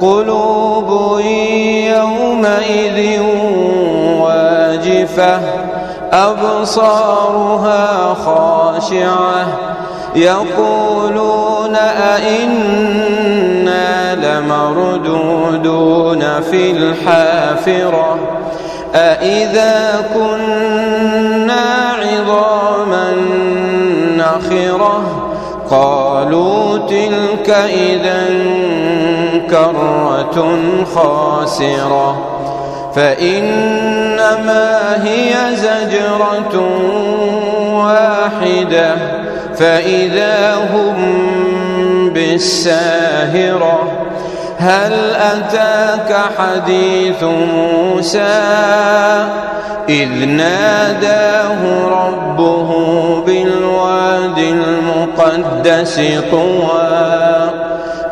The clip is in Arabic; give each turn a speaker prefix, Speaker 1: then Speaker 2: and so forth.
Speaker 1: قلوب يومئذ واجفة أبصارها خاشعة يقولون أئنا لمردودون في الحافرة أئذا كنا عظاما نخرة؟ قالوا تلك إذا كرة خاسرة. فإنما هي زجرة واحدة. فإذا هم بالساهرة هل أتاك حديث موسى؟ إذ ناداه ربه بالواد المقدس طوى